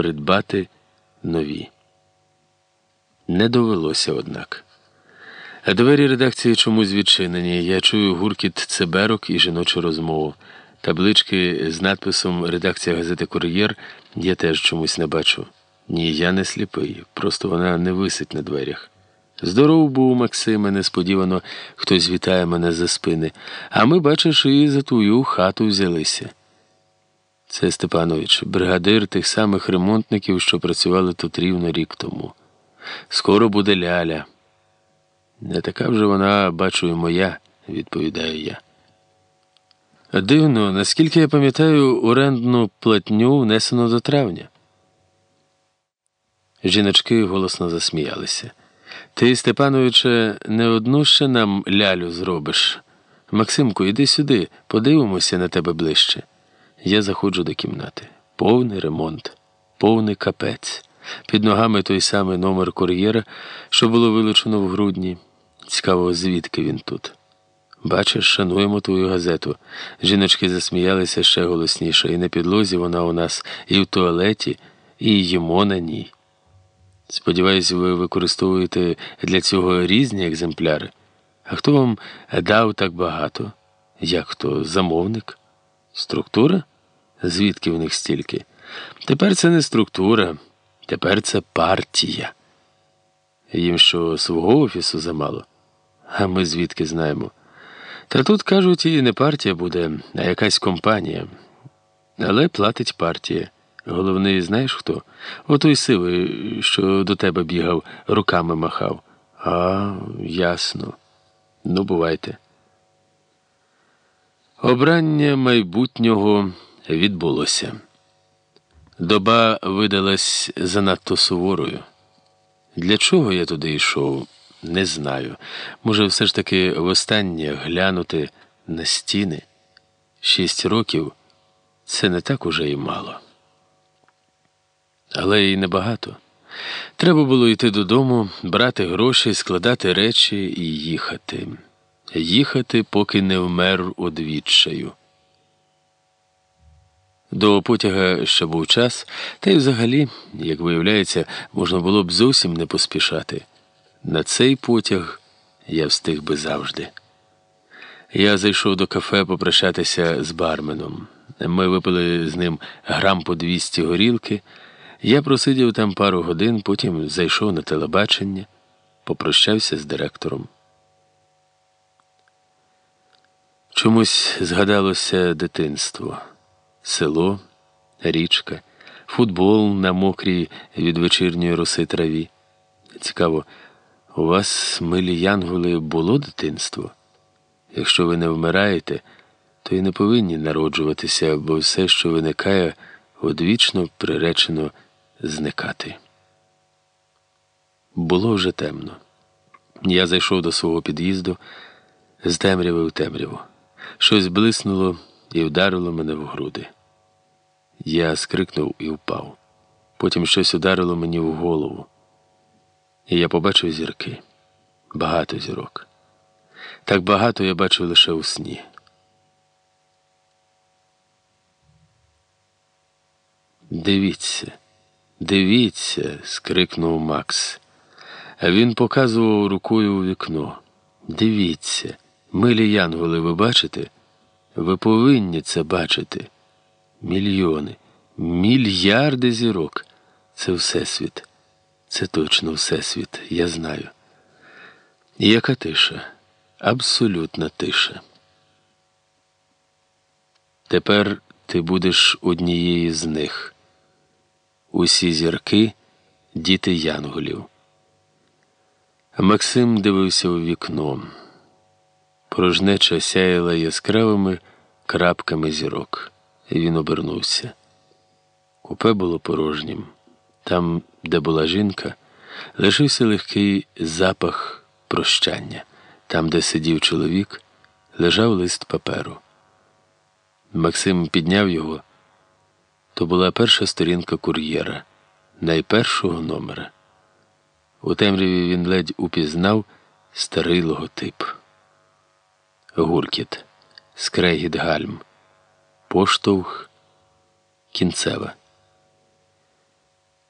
придбати нові. Не довелося, однак. А двері редакції чомусь відчинені. Я чую гуркіт циберок і жіночу розмову. Таблички з надписом Редакція газети Кур'єр я теж чомусь не бачу. Ні, я не сліпий, просто вона не висить на дверях. Здоров був, Максиме, несподівано хтось вітає мене за спини, а ми, бачиш, і за твою хату взялися. Це Степанович, бригадир тих самих ремонтників, що працювали тут рівно рік тому. Скоро буде ляля. Не така вже вона, бачу, і моя, відповідаю я. Дивно, наскільки я пам'ятаю, орендну платню внесено до травня. Жіночки голосно засміялися. Ти, Степановиче, не одну ще нам лялю зробиш. Максимку, іди сюди, подивимося на тебе ближче. Я заходжу до кімнати. Повний ремонт, повний капець. Під ногами той самий номер кур'єра, що було вилучено в грудні. Цікаво, звідки він тут. Бачиш, шануємо твою газету. Жіночки засміялися ще голосніше, і на підлозі вона у нас і в туалеті, і їмо на ній. Сподіваюсь, ви використовуєте для цього різні екземпляри. А хто вам дав так багато? Як хто? Замовник? Структура? Звідки в них стільки? Тепер це не структура, тепер це партія. Їм що свого офісу замало? А ми звідки знаємо? Та тут, кажуть, і не партія буде, а якась компанія. Але платить партія. Головний, знаєш хто? Отой сивий, що до тебе бігав, руками махав. А, ясно. Ну, бувайте. Обрання майбутнього відбулося. Доба видалась занадто суворою. Для чого я туди йшов, не знаю. Може, все ж таки востаннє глянути на стіни. Шість років це не так уже і мало. Але й небагато. Треба було йти додому, брати гроші, складати речі і їхати. Їхати, поки не вмер одвідчаю. До потяга ще був час, та й взагалі, як виявляється, можна було б зовсім не поспішати. На цей потяг я встиг би завжди. Я зайшов до кафе попрощатися з барменом. Ми випили з ним грам по 200 горілки. Я просидів там пару годин, потім зайшов на телебачення, попрощався з директором. Чомусь згадалося дитинство, село, річка, футбол на мокрій від вечірньої роси траві. Цікаво, у вас, милі янголи, було дитинство? Якщо ви не вмираєте, то й не повинні народжуватися, бо все, що виникає, одвічно приречено зникати. Було вже темно. Я зайшов до свого під'їзду з темряви в темряву. Щось блиснуло і вдарило мене в груди. Я скрикнув і впав. Потім щось ударило мені в голову. І я побачив зірки. Багато зірок. Так багато я бачив лише у сні. Дивіться. Дивіться, скрикнув Макс. Він показував рукою у вікно. Дивіться, милі янголи, ви бачите? Ви повинні це бачити. Мільйони, мільярди зірок. Це Всесвіт. Це точно Всесвіт, я знаю. І яка тиша? Абсолютна тиша. Тепер ти будеш однією з них усі зірки, діти янголів. Максим дивився у вікно. Порожнеча сяяла яскравими крапками зірок, і він обернувся. Купе було порожнім. Там, де була жінка, лишився легкий запах прощання. Там, де сидів чоловік, лежав лист паперу. Максим підняв його. То була перша сторінка кур'єра, найпершого номера. У темряві він ледь упізнав старий логотип. Гуркіт, скрегіт гальм, поштовх, кінцева.